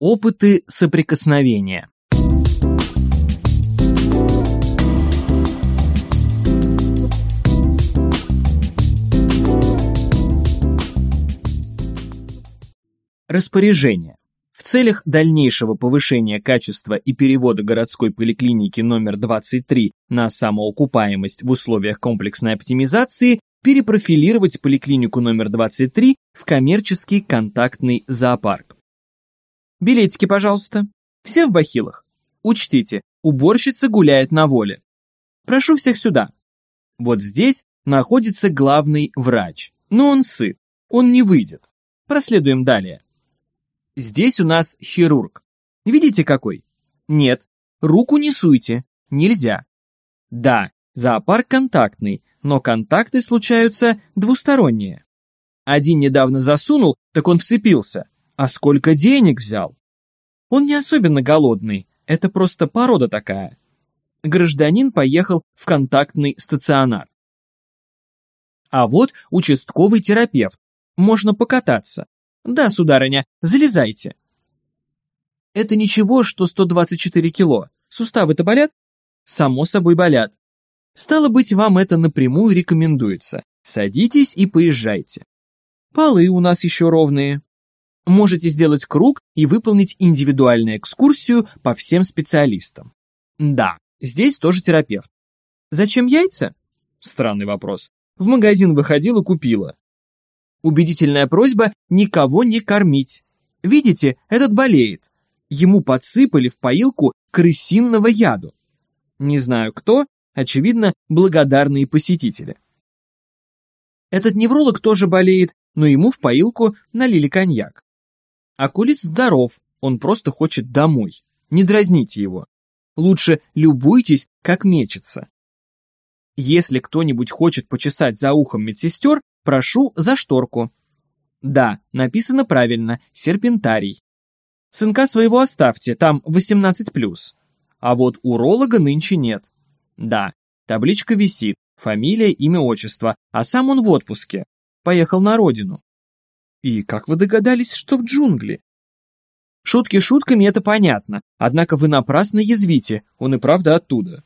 Опыты соприкосновения. Распоряжение. В целях дальнейшего повышения качества и перевода городской поликлиники номер 23 на самоокупаемость в условиях комплексной оптимизации перепрофилировать поликлинику номер 23 в коммерческий контактный зоопарк. Билетики, пожалуйста. Все в бахилах. Учтите, уборщица гуляет на воле. Прошу всех сюда. Вот здесь находится главный врач. Но он сыт, он не выйдет. Проследуем далее. Здесь у нас хирург. Видите какой? Нет, руку не суйте, нельзя. Да, зоопарк контактный, но контакты случаются двусторонние. Один недавно засунул, так он вцепился. А сколько денег взял? Он не особенно голодный, это просто порода такая. Гражданин поехал в контактный стационар. А вот участковый терапевт. Можно покататься. Да, сударыня, залезайте. Это ничего, что 124 кило. Суставы-то болят? Само собой болят. Стало быть, вам это напрямую рекомендуется. Садитесь и поезжайте. Полы у нас еще ровные. Можете сделать круг и выполнить индивидуальную экскурсию по всем специалистам. Да, здесь тоже терапевт. Зачем яйца? Странный вопрос. В магазин выходила, купила. Убедительная просьба никого не кормить. Видите, этот болеет. Ему подсыпали в поилку крысинного яду. Не знаю кто, очевидно, благодарные посетители. Этот невролог тоже болеет, но ему в поилку налили коньяк. Акулис здоров, он просто хочет домой. Не дразните его. Лучше любуйтесь, как мечется. Если кто-нибудь хочет почесать за ухом медсестер, Прошу за шторку. Да, написано правильно, серпентарий. Сынка своего оставьте, там 18+. А вот уролога нынче нет. Да, табличка висит, фамилия, имя, отчество, а сам он в отпуске. Поехал на родину. И как вы догадались, что в джунгли? Шутки шутками это понятно, однако вы напрасно язвите, он и правда оттуда.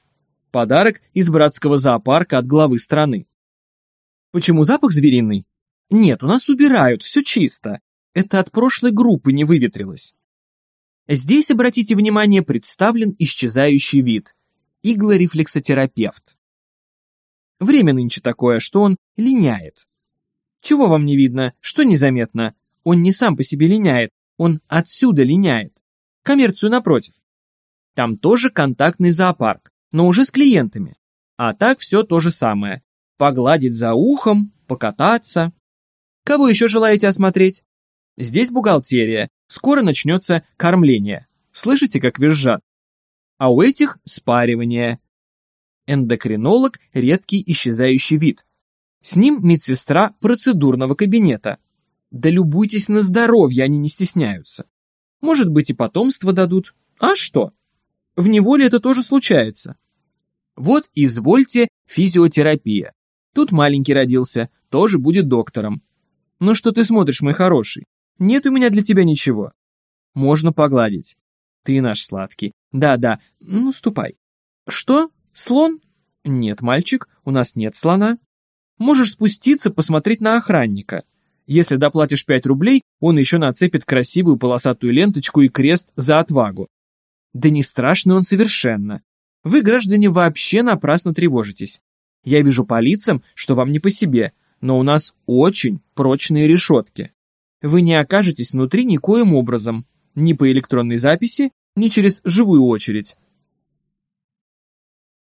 Подарок из братского зоопарка от главы страны. Почему запах звериный? Нет, у нас убирают, все чисто. Это от прошлой группы не выветрилось. Здесь, обратите внимание, представлен исчезающий вид. Иглорефлексотерапевт. Время нынче такое, что он линяет. Чего вам не видно, что незаметно? Он не сам по себе линяет, он отсюда линяет. Коммерцию напротив. Там тоже контактный зоопарк, но уже с клиентами. А так все то же самое погладить за ухом, покататься. Кого еще желаете осмотреть? Здесь бухгалтерия, скоро начнется кормление. Слышите, как визжат? А у этих спаривание. Эндокринолог – редкий исчезающий вид. С ним медсестра процедурного кабинета. Да любуйтесь на здоровье, они не стесняются. Может быть и потомство дадут. А что? В неволе это тоже случается. Вот, извольте, физиотерапия. Тут маленький родился, тоже будет доктором. Ну что ты смотришь, мой хороший? Нет у меня для тебя ничего. Можно погладить. Ты наш сладкий. Да-да, ну ступай. Что? Слон? Нет, мальчик, у нас нет слона. Можешь спуститься, посмотреть на охранника. Если доплатишь 5 рублей, он еще нацепит красивую полосатую ленточку и крест за отвагу. Да не страшный он совершенно. Вы, граждане, вообще напрасно тревожитесь. Я вижу по лицам, что вам не по себе, но у нас очень прочные решетки. Вы не окажетесь внутри никоим образом, ни по электронной записи, ни через живую очередь.